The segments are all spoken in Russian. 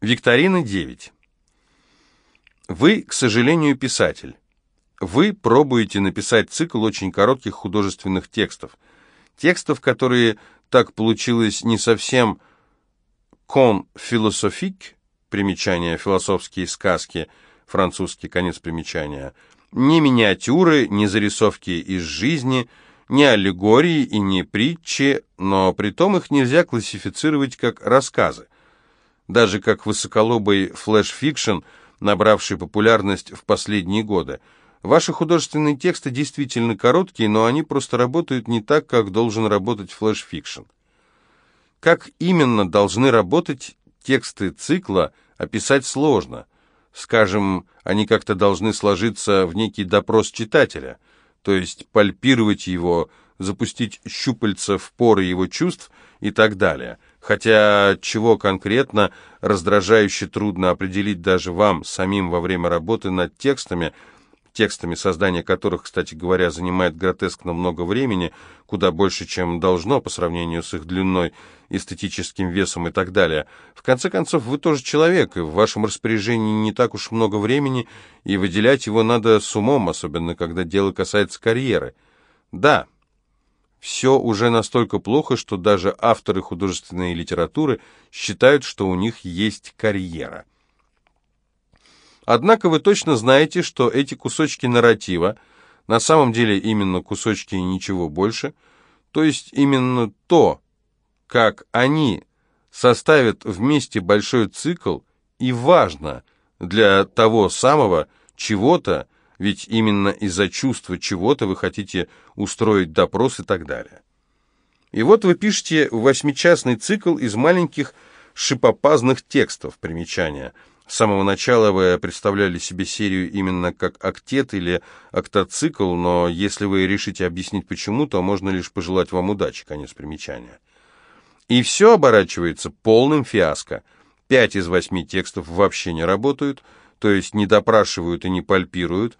Викторина 9. Вы, к сожалению, писатель. Вы пробуете написать цикл очень коротких художественных текстов. Текстов, которые, так получилось, не совсем «кон философик», примечание «философские сказки», французский конец примечания, ни миниатюры, ни зарисовки из жизни, ни аллегории и ни притчи, но при том их нельзя классифицировать как рассказы. Даже как высоколобый flash fiction, набравший популярность в последние годы – Ваши художественные тексты действительно короткие, но они просто работают не так, как должен работать flash fiction. Как именно должны работать тексты цикла, описать сложно. Скажем, они как-то должны сложиться в некий допрос читателя, то есть пальпировать его, запустить щупальца в поры его чувств и так далее. Хотя чего конкретно раздражающе трудно определить даже вам, самим во время работы над текстами – текстами, создание которых, кстати говоря, занимает гротескно много времени, куда больше, чем должно по сравнению с их длиной, эстетическим весом и так далее. В конце концов, вы тоже человек, и в вашем распоряжении не так уж много времени, и выделять его надо с умом, особенно когда дело касается карьеры. Да, все уже настолько плохо, что даже авторы художественной литературы считают, что у них есть карьера. Однако вы точно знаете, что эти кусочки нарратива, на самом деле именно кусочки и ничего больше, то есть именно то, как они составят вместе большой цикл, и важно для того самого чего-то, ведь именно из-за чувства чего-то вы хотите устроить допрос и так далее. И вот вы пишете восьмичастный цикл из маленьких шипопазных текстов, примечания – с самого начала вы представляли себе серию именно как актет или актоцикл, но если вы решите объяснить почему, то можно лишь пожелать вам удачи, конец примечания. И все оборачивается полным фиаско. Пять из восьми текстов вообще не работают, то есть не допрашивают и не пальпируют,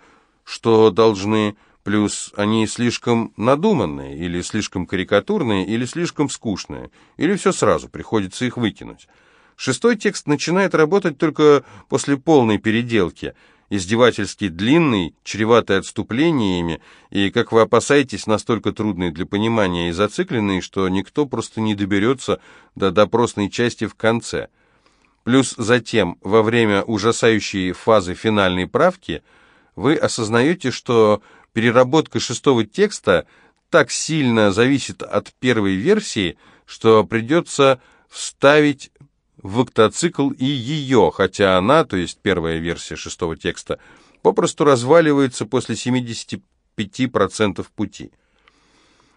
что должны, плюс они слишком надуманные, или слишком карикатурные, или слишком скучные, или все сразу, приходится их выкинуть. Шестой текст начинает работать только после полной переделки, издевательски длинный, чреватый отступлениями и, как вы опасаетесь, настолько трудный для понимания и зацикленный, что никто просто не доберется до допросной части в конце. Плюс затем, во время ужасающей фазы финальной правки, вы осознаете, что переработка шестого текста так сильно зависит от первой версии, что придется вставить в октоцикл и ее, хотя она, то есть первая версия шестого текста, попросту разваливается после 75% пути.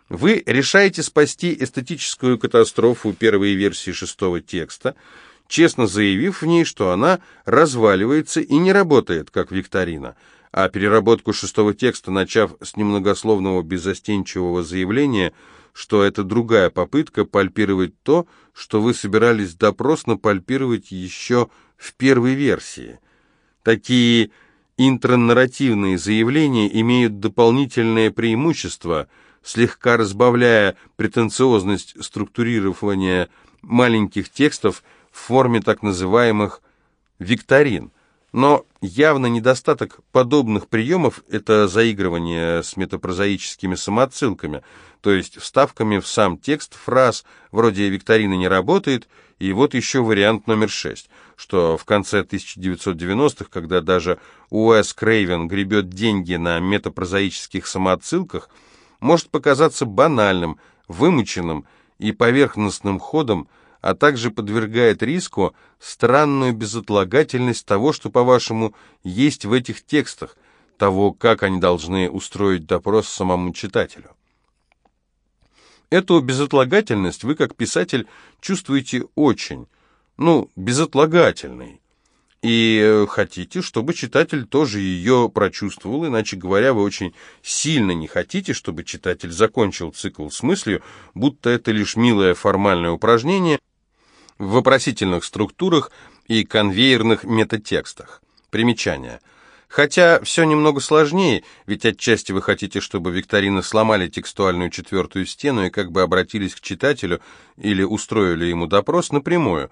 Вы решаете спасти эстетическую катастрофу первой версии шестого текста, честно заявив в ней, что она разваливается и не работает, как викторина, а переработку шестого текста, начав с немногословного беззастенчивого заявления – что это другая попытка пальпировать то, что вы собирались допросно пальпировать еще в первой версии. Такие интронарративные заявления имеют дополнительное преимущество, слегка разбавляя претенциозность структурирования маленьких текстов в форме так называемых викторин – но явно недостаток подобных приемов – это заигрывание с метапрозаическими самоотсылками, то есть вставками в сам текст фраз вроде «викторина не работает», и вот еще вариант номер шесть, что в конце 1990-х, когда даже Уэс Крейвен гребет деньги на метапрозаических самоотсылках, может показаться банальным, вымученным и поверхностным ходом – а также подвергает риску странную безотлагательность того, что, по-вашему, есть в этих текстах, того, как они должны устроить допрос самому читателю. Эту безотлагательность вы, как писатель, чувствуете очень, ну, безотлагательной. И хотите, чтобы читатель тоже ее прочувствовал, иначе говоря, вы очень сильно не хотите, чтобы читатель закончил цикл с мыслью, будто это лишь милое формальное упражнение – в вопросительных структурах и конвейерных метатекстах. Примечание. Хотя все немного сложнее, ведь отчасти вы хотите, чтобы викторины сломали текстуальную четвертую стену и как бы обратились к читателю или устроили ему допрос напрямую.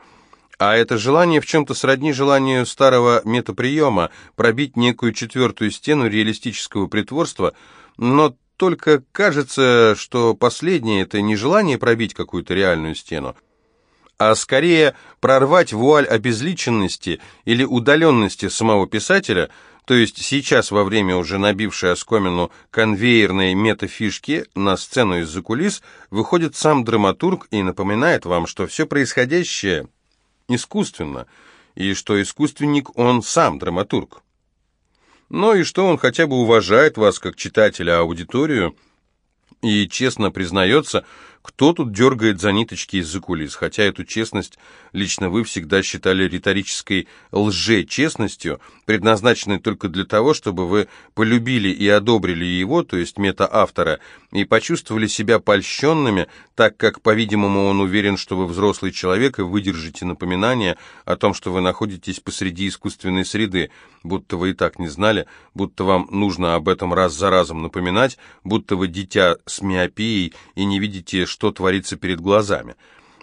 А это желание в чем-то сродни желанию старого метаприема пробить некую четвертую стену реалистического притворства, но только кажется, что последнее – это не желание пробить какую-то реальную стену, а скорее прорвать вуаль обезличенности или удаленности самого писателя, то есть сейчас во время уже набившей оскомину конвейерной метафишки на сцену из-за кулис выходит сам драматург и напоминает вам, что все происходящее искусственно, и что искусственник он сам, драматург. Но и что он хотя бы уважает вас как читателя, аудиторию, и честно признается, кто тут дергает за ниточки из-за кулис, хотя эту честность лично вы всегда считали риторической лже-честностью, предназначенной только для того, чтобы вы полюбили и одобрили его, то есть мета-автора, и почувствовали себя польщенными, так как, по-видимому, он уверен, что вы взрослый человек и выдержите напоминание о том, что вы находитесь посреди искусственной среды, будто вы и так не знали, будто вам нужно об этом раз за разом напоминать, будто вы дитя с миопией и не видите, что творится перед глазами.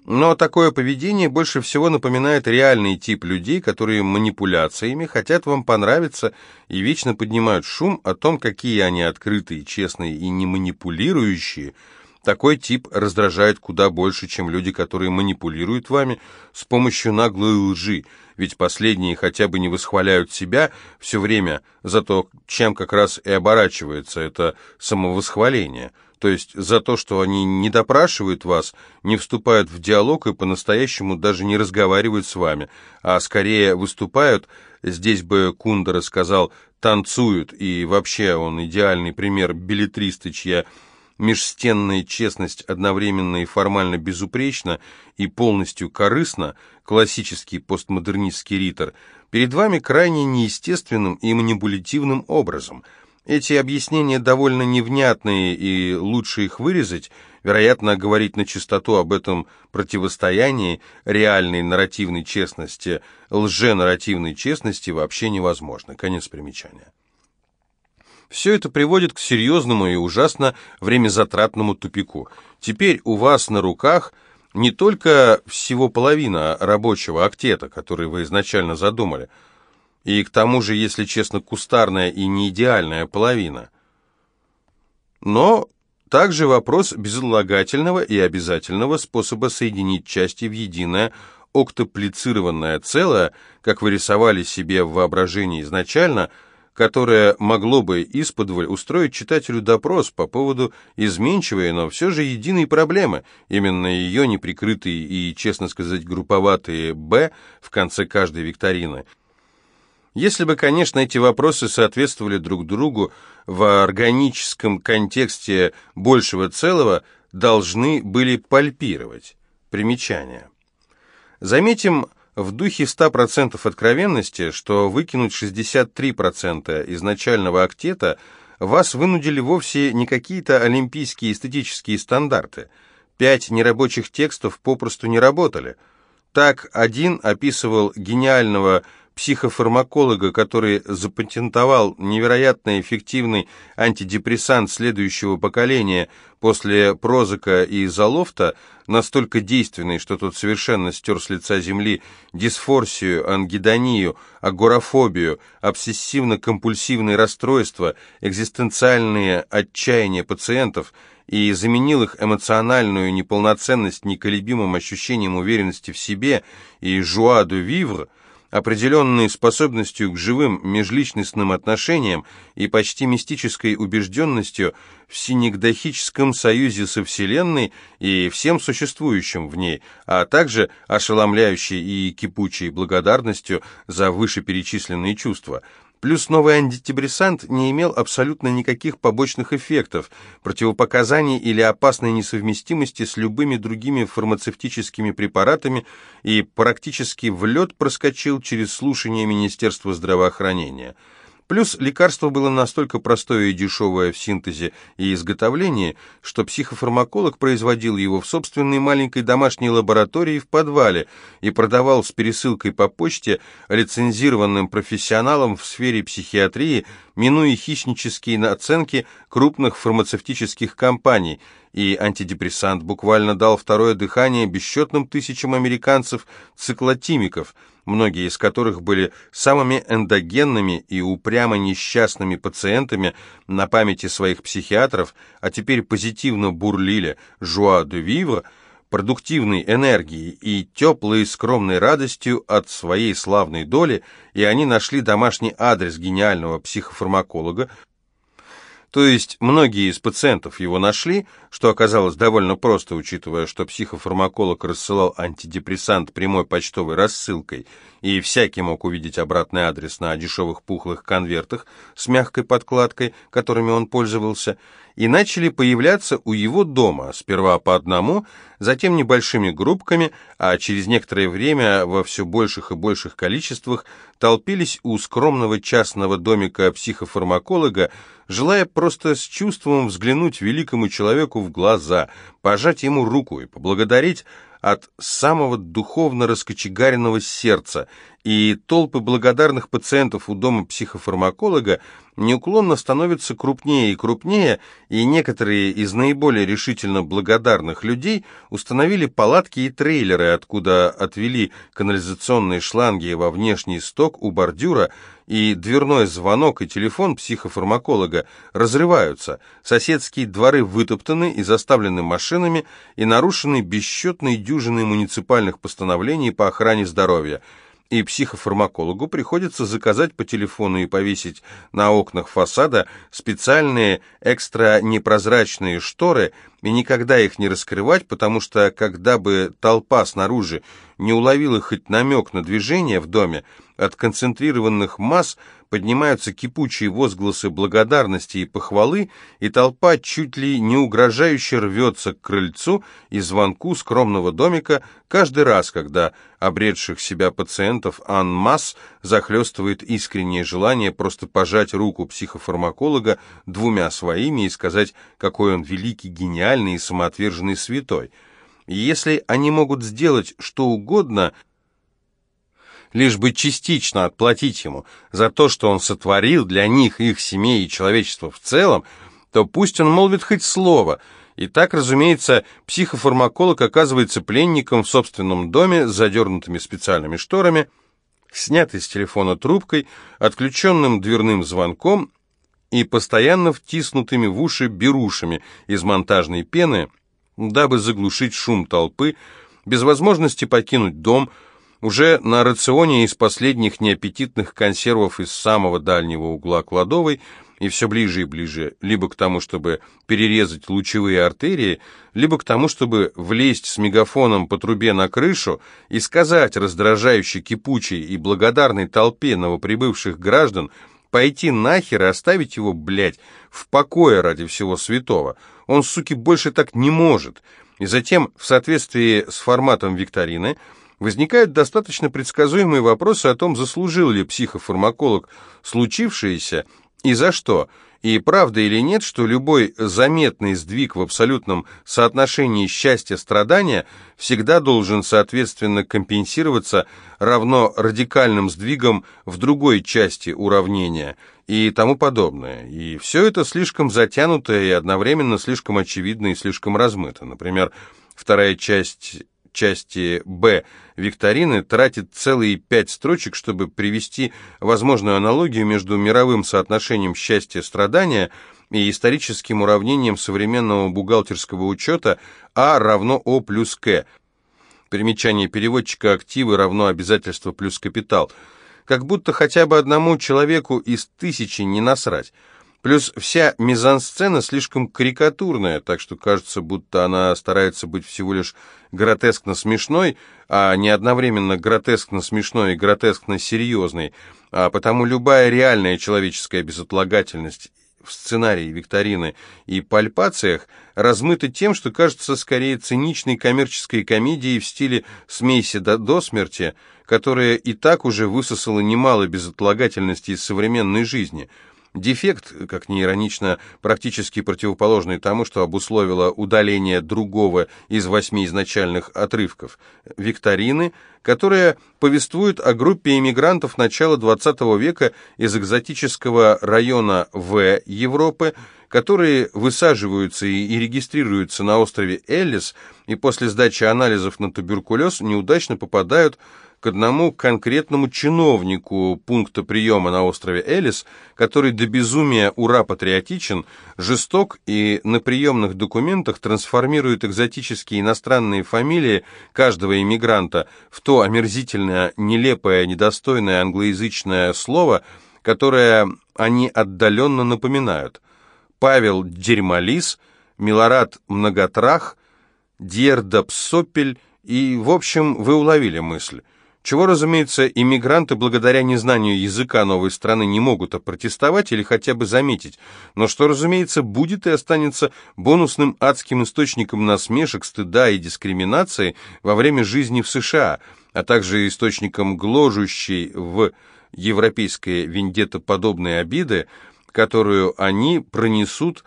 Но такое поведение больше всего напоминает реальный тип людей, которые манипуляциями хотят вам понравиться и вечно поднимают шум о том, какие они открытые, честные и не манипулирующие. Такой тип раздражает куда больше, чем люди, которые манипулируют вами с помощью наглой лжи, ведь последние хотя бы не восхваляют себя все время за то, чем как раз и оборачивается это самовосхваление – то есть за то, что они не допрашивают вас, не вступают в диалог и по-настоящему даже не разговаривают с вами, а скорее выступают, здесь бы Кундера сказал, танцуют, и вообще он идеальный пример билетриста, чья межстенная честность одновременно и формально безупречна и полностью корыстна, классический постмодернистский ритор, перед вами крайне неестественным и манипулятивным образом – эти объяснения довольно невнятные, и лучше их вырезать. Вероятно, говорить на чистоту об этом противостоянии реальной нарративной честности, лженарративной честности вообще невозможно. Конец примечания. Все это приводит к серьезному и ужасно времязатратному тупику. Теперь у вас на руках не только всего половина рабочего актета, который вы изначально задумали – и к тому же, если честно, кустарная и не идеальная половина. Но также вопрос безотлагательного и обязательного способа соединить части в единое октоплицированное целое, как вы рисовали себе в воображении изначально, которое могло бы исподволь устроить читателю допрос по поводу изменчивой, но все же единой проблемы, именно ее неприкрытые и, честно сказать, групповатые «Б» в конце каждой викторины – если бы, конечно, эти вопросы соответствовали друг другу в органическом контексте большего целого, должны были пальпировать. Примечание. Заметим в духе 100% откровенности, что выкинуть 63% изначального актета вас вынудили вовсе не какие-то олимпийские эстетические стандарты. Пять нерабочих текстов попросту не работали. Так один описывал гениального психофармаколога, который запатентовал невероятно эффективный антидепрессант следующего поколения после Прозака и Залофта, настолько действенный, что тот совершенно стер с лица земли дисфорсию, ангидонию, агорафобию, обсессивно-компульсивные расстройства, экзистенциальные отчаяния пациентов и заменил их эмоциональную неполноценность неколебимым ощущением уверенности в себе и «жуа де вивр», определенной способностью к живым межличностным отношениям и почти мистической убежденностью в синегдохическом союзе со Вселенной и всем существующим в ней, а также ошеломляющей и кипучей благодарностью за вышеперечисленные чувства – Плюс новый антидепрессант не имел абсолютно никаких побочных эффектов, противопоказаний или опасной несовместимости с любыми другими фармацевтическими препаратами и практически в лед проскочил через слушание Министерства здравоохранения – Плюс лекарство было настолько простое и дешевое в синтезе и изготовлении, что психофармаколог производил его в собственной маленькой домашней лаборатории в подвале и продавал с пересылкой по почте лицензированным профессионалам в сфере психиатрии, минуя хищнические наценки крупных фармацевтических компаний, и антидепрессант буквально дал второе дыхание бесчетным тысячам американцев-циклотимиков, многие из которых были самыми эндогенными и упрямо несчастными пациентами на памяти своих психиатров, а теперь позитивно бурлили «жуа де вивre», продуктивной энергией и теплой скромной радостью от своей славной доли, и они нашли домашний адрес гениального психофармаколога, то есть многие из пациентов его нашли, что оказалось довольно просто, учитывая, что психофармаколог рассылал антидепрессант прямой почтовой рассылкой, и всякий мог увидеть обратный адрес на дешевых пухлых конвертах с мягкой подкладкой, которыми он пользовался, и начали появляться у его дома, сперва по одному, затем небольшими группками, а через некоторое время во все больших и больших количествах толпились у скромного частного домика психофармаколога, желая просто с чувством взглянуть великому человеку в глаза, пожать ему руку и поблагодарить от самого духовно раскочегаренного сердца, и толпы благодарных пациентов у дома психофармаколога неуклонно становятся крупнее и крупнее, и некоторые из наиболее решительно благодарных людей установили палатки и трейлеры, откуда отвели канализационные шланги во внешний сток у бордюра, и дверной звонок и телефон психофармаколога разрываются, соседские дворы вытоптаны и заставлены машинами, и нарушены бесчетные дюжины муниципальных постановлений по охране здоровья – и психофармакологу приходится заказать по телефону и повесить на окнах фасада специальные экстра непрозрачные шторы и никогда их не раскрывать, потому что когда бы толпа снаружи не уловила хоть намек на движение в доме, от концентрированных масс поднимаются кипучие возгласы благодарности и похвалы, и толпа чуть ли не угрожающе рвется к крыльцу и звонку скромного домика каждый раз, когда обретших себя пациентов анмасс захлестывает искреннее желание просто пожать руку психофармаколога двумя своими и сказать, какой он великий, гениальный и самоотверженный святой. Если они могут сделать что угодно – лишь бы частично отплатить ему за то, что он сотворил для них, их семей и человечества в целом, то пусть он молвит хоть слово. И так, разумеется, психофармаколог оказывается пленником в собственном доме с задернутыми специальными шторами, снятой с телефона трубкой, отключенным дверным звонком и постоянно втиснутыми в уши берушами из монтажной пены, дабы заглушить шум толпы, без возможности покинуть дом – уже на рационе из последних неаппетитных консервов из самого дальнего угла кладовой и все ближе и ближе, либо к тому, чтобы перерезать лучевые артерии, либо к тому, чтобы влезть с мегафоном по трубе на крышу и сказать раздражающе кипучей и благодарной толпе новоприбывших граждан пойти нахер и оставить его, блядь, в покое ради всего святого. Он, суки, больше так не может. И затем, в соответствии с форматом викторины, возникают достаточно предсказуемые вопросы о том, заслужил ли психофармаколог случившееся и за что, и правда или нет, что любой заметный сдвиг в абсолютном соотношении счастья-страдания всегда должен соответственно компенсироваться равно радикальным сдвигом в другой части уравнения и тому подобное. И все это слишком затянуто и одновременно слишком очевидно и слишком размыто. Например, вторая часть части «Б» викторины тратит целые пять строчек, чтобы привести возможную аналогию между мировым соотношением счастья-страдания и историческим уравнением современного бухгалтерского учета А равно О плюс К. Примечание переводчика «активы равно обязательство плюс капитал». Как будто хотя бы одному человеку из тысячи не насрать. Плюс вся мизансцена слишком карикатурная, так что кажется, будто она старается быть всего лишь гротескно смешной, а не одновременно гротескно смешной и гротескно серьезной, а потому любая реальная человеческая безотлагательность в сценарии викторины и пальпациях размыта тем, что кажется скорее циничной коммерческой комедией в стиле «смейся до, до смерти», которая и так уже высосала немало безотлагательности из современной жизни – Дефект, как ни иронично, практически противоположный тому, что обусловило удаление другого из восьми изначальных отрывков – викторины, которая повествует о группе иммигрантов начала XX века из экзотического района В Европы, которые высаживаются и регистрируются на острове Эллис и после сдачи анализов на туберкулез неудачно попадают к одному конкретному чиновнику пункта приема на острове Элис, который до безумия ура-патриотичен, жесток и на приемных документах трансформирует экзотические иностранные фамилии каждого иммигранта в то омерзительное, нелепое, недостойное англоязычное слово, которое они отдаленно напоминают. Павел Дерьмолис, Милорад Многотрах, Дьердапсопель и, в общем, вы уловили мысль. Чего, разумеется, иммигранты благодаря незнанию языка новой страны не могут опротестовать или хотя бы заметить, но что, разумеется, будет и останется бонусным адским источником насмешек, стыда и дискриминации во время жизни в США, а также источником гложущей в европейской вендетто подобной обиды, которую они пронесут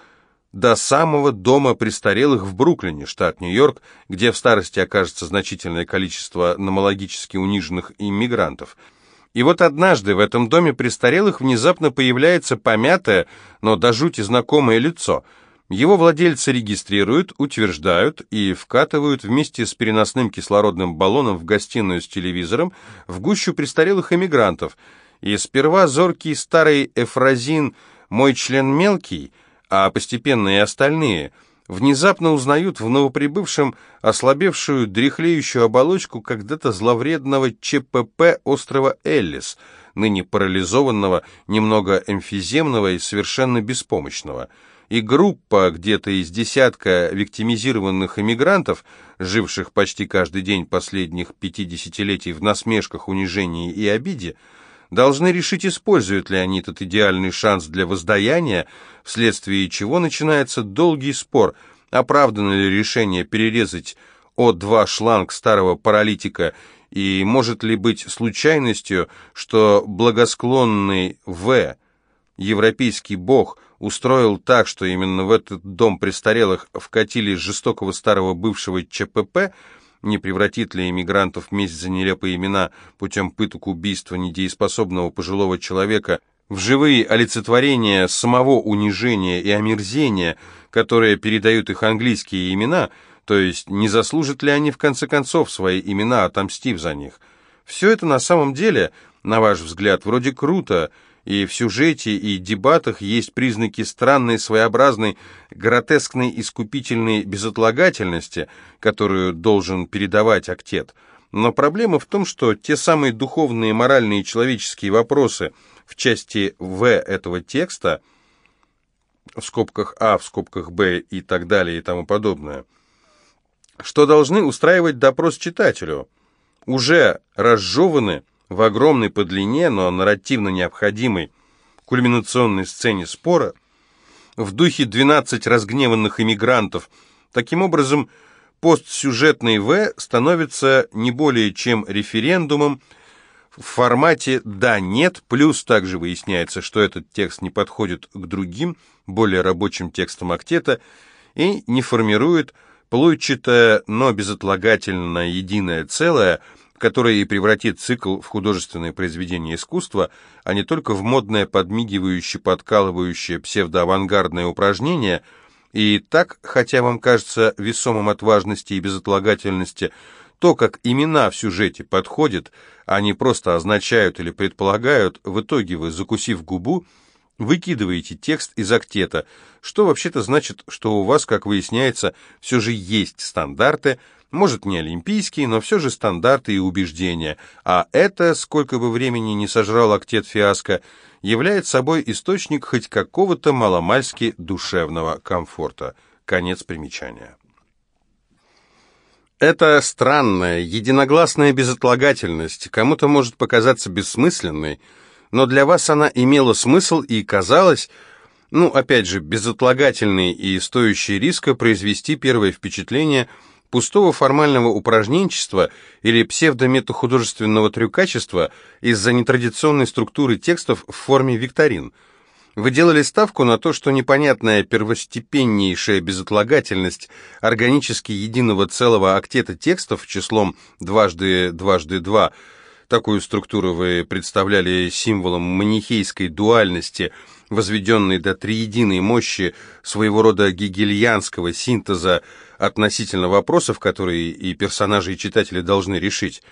до самого дома престарелых в Бруклине, штат Нью-Йорк, где в старости окажется значительное количество номологически униженных иммигрантов. И вот однажды в этом доме престарелых внезапно появляется помятое, но до жути знакомое лицо. Его владельцы регистрируют, утверждают и вкатывают вместе с переносным кислородным баллоном в гостиную с телевизором в гущу престарелых иммигрантов. И сперва зоркий старый эфразин «Мой член мелкий» а постепенно и остальные внезапно узнают в новоприбывшем ослабевшую, дряхлеющую оболочку когда-то зловредного ЧПП острова Эллис, ныне парализованного, немного эмфиземного и совершенно беспомощного. И группа где-то из десятка виктимизированных эмигрантов, живших почти каждый день последних пяти десятилетий в насмешках, унижении и обиде, должны решить, используют ли они этот идеальный шанс для воздаяния, вследствие чего начинается долгий спор, оправдано ли решение перерезать О2 шланг старого паралитика и может ли быть случайностью, что благосклонный В, европейский бог, устроил так, что именно в этот дом престарелых вкатили жестокого старого бывшего ЧПП – не превратит ли иммигрантов месть за нелепые имена путем пыток убийства недееспособного пожилого человека в живые олицетворения самого унижения и омерзения, которые передают их английские имена, то есть не заслужат ли они в конце концов свои имена, отомстив за них. Все это на самом деле, на ваш взгляд, вроде круто, и в сюжете и дебатах есть признаки странной, своеобразной, гротескной искупительной безотлагательности, которую должен передавать актет. Но проблема в том, что те самые духовные, моральные и человеческие вопросы в части В этого текста, в скобках А, в скобках Б и так далее и тому подобное, что должны устраивать допрос читателю, уже разжеваны в огромной по длине, но нарративно необходимой кульминационной сцене спора, в духе «12 разгневанных иммигрантов», таким образом, постсюжетный В становится не более чем референдумом в формате «да-нет», плюс также выясняется, что этот текст не подходит к другим, более рабочим текстам актета и не формирует плойчатое, но безотлагательно единое целое – которое и превратит цикл в художественное произведение искусства, а не только в модное подмигивающее, подкалывающее псевдоавангардное упражнение, и так, хотя вам кажется весомым от важности и безотлагательности, то, как имена в сюжете подходят, а не просто означают или предполагают, в итоге вы, закусив губу, выкидываете текст из актета, что вообще-то значит, что у вас, как выясняется, все же есть стандарты, может, не олимпийские, но все же стандарты и убеждения, а это, сколько бы времени не сожрал актет фиаско, является собой источник хоть какого-то маломальски душевного комфорта. Конец примечания. Это странная, единогласная безотлагательность кому-то может показаться бессмысленной, но для вас она имела смысл и казалась, ну, опять же, безотлагательной и стоящей риска произвести первое впечатление – пустого формального упражненчества или псевдометахудожественного трюкачества из-за нетрадиционной структуры текстов в форме викторин. Вы делали ставку на то, что непонятная первостепеннейшая безотлагательность органически единого целого октета текстов числом дважды дважды два, такую структуру вы представляли символом манихейской дуальности, возведенной до триединой мощи своего рода гегельянского синтеза относительно вопросов, которые и персонажи, и читатели должны решить,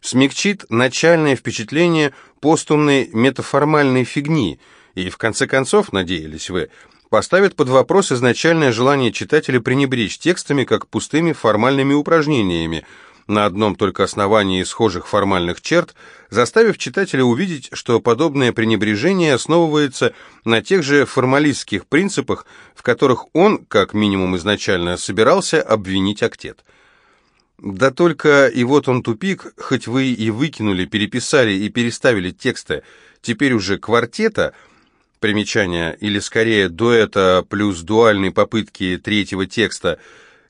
смягчит начальное впечатление постумной метаформальной фигни – и, в конце концов, надеялись вы, поставят под вопрос изначальное желание читателя пренебречь текстами как пустыми формальными упражнениями, на одном только основании схожих формальных черт, заставив читателя увидеть, что подобное пренебрежение основывается на тех же формалистских принципах, в которых он, как минимум изначально, собирался обвинить актет. Да только и вот он тупик, хоть вы и выкинули, переписали и переставили тексты, теперь уже квартета – Примечание, или скорее дуэта плюс дуальной попытки третьего текста,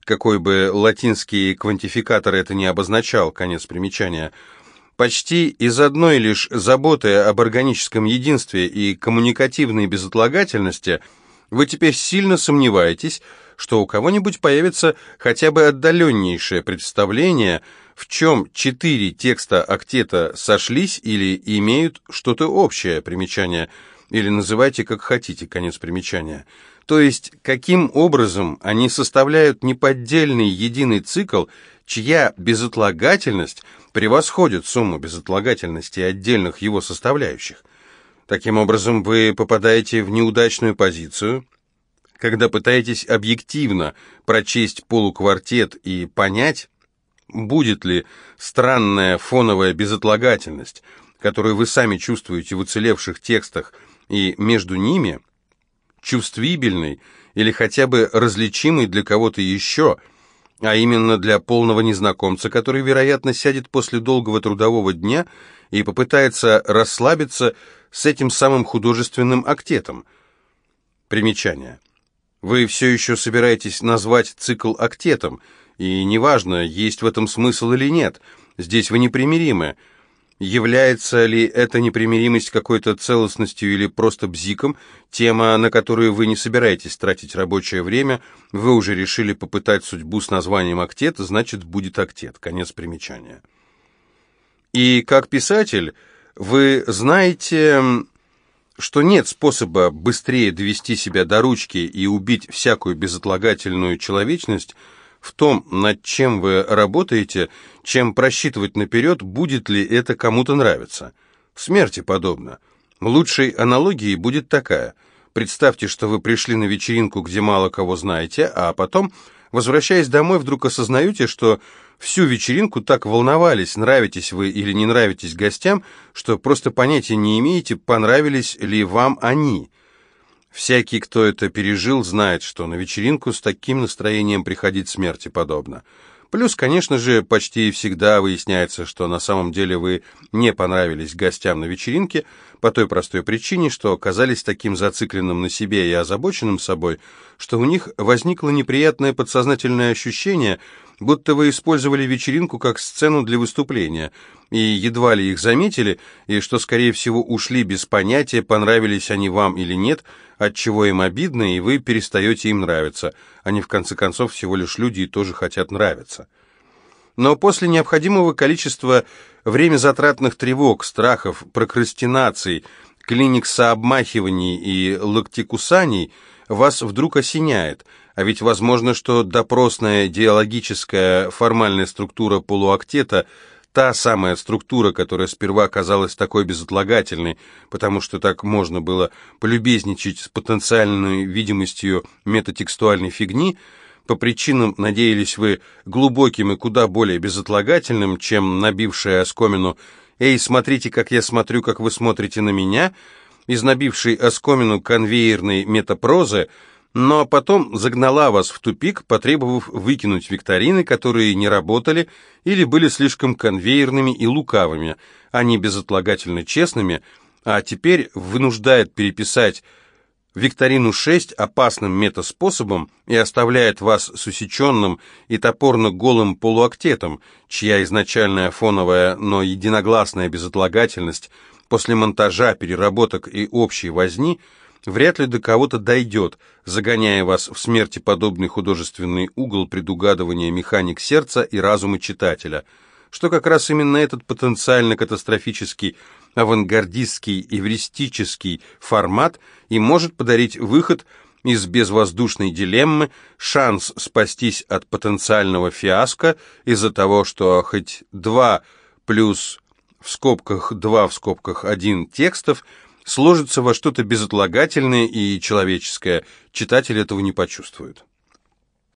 какой бы латинский квантификатор это не обозначал, конец примечания, почти из одной лишь заботы об органическом единстве и коммуникативной безотлагательности вы теперь сильно сомневаетесь, что у кого-нибудь появится хотя бы отдаленнейшее представление, в чем четыре текста октета сошлись или имеют что-то общее, примечание – или называйте как хотите, конец примечания. То есть, каким образом они составляют неподдельный единый цикл, чья безотлагательность превосходит сумму безотлагательности отдельных его составляющих. Таким образом, вы попадаете в неудачную позицию, когда пытаетесь объективно прочесть полуквартет и понять, будет ли странная фоновая безотлагательность, которую вы сами чувствуете в уцелевших текстах, и между ними чувствибельный или хотя бы различимый для кого-то еще, а именно для полного незнакомца, который, вероятно, сядет после долгого трудового дня и попытается расслабиться с этим самым художественным актетом. Примечание. Вы все еще собираетесь назвать цикл актетом, и неважно, есть в этом смысл или нет, здесь вы непримиримы, Является ли эта непримиримость какой-то целостностью или просто бзиком, тема, на которую вы не собираетесь тратить рабочее время, вы уже решили попытать судьбу с названием «Актет», значит, будет «Актет». Конец примечания. И как писатель вы знаете, что нет способа быстрее довести себя до ручки и убить всякую безотлагательную человечность, в том, над чем вы работаете, чем просчитывать наперед, будет ли это кому-то нравиться. Смерти подобно. Лучшей аналогией будет такая. Представьте, что вы пришли на вечеринку, где мало кого знаете, а потом, возвращаясь домой, вдруг осознаете, что всю вечеринку так волновались, нравитесь вы или не нравитесь гостям, что просто понятия не имеете, понравились ли вам они – Всякий, кто это пережил, знает, что на вечеринку с таким настроением приходить смерти подобно. Плюс, конечно же, почти всегда выясняется, что на самом деле вы не понравились гостям на вечеринке по той простой причине, что оказались таким зацикленным на себе и озабоченным собой, что у них возникло неприятное подсознательное ощущение, будто вы использовали вечеринку как сцену для выступления, и едва ли их заметили, и что, скорее всего, ушли без понятия, понравились они вам или нет – отчего им обидно, и вы перестаете им нравиться. Они, в конце концов, всего лишь люди и тоже хотят нравиться. Но после необходимого количества время затратных тревог, страхов, прокрастинаций, клиник-сообмахиваний и локтикусаний вас вдруг осеняет, а ведь возможно, что допросная диалогическая формальная структура полуактета – та самая структура, которая сперва казалась такой безотлагательной, потому что так можно было полюбезничать с потенциальной видимостью метатекстуальной фигни, по причинам, надеялись вы, глубоким и куда более безотлагательным, чем набившая оскомину «Эй, смотрите, как я смотрю, как вы смотрите на меня», из набившей оскомину конвейерной метапрозы – но потом загнала вас в тупик, потребовав выкинуть викторины, которые не работали или были слишком конвейерными и лукавыми, а не безотлагательно честными, а теперь вынуждает переписать викторину 6 опасным метаспособом и оставляет вас с усеченным и топорно-голым полуактетом, чья изначальная фоновая, но единогласная безотлагательность после монтажа, переработок и общей возни – вряд ли до кого-то дойдет, загоняя вас в смерти подобный художественный угол предугадывания механик сердца и разума читателя, что как раз именно этот потенциально катастрофический, авангардистский, эвристический формат и может подарить выход из безвоздушной дилеммы, шанс спастись от потенциального фиаско из-за того, что хоть два плюс в скобках два в скобках один текстов – сложится во что-то безотлагательное и человеческое, читатель этого не почувствует.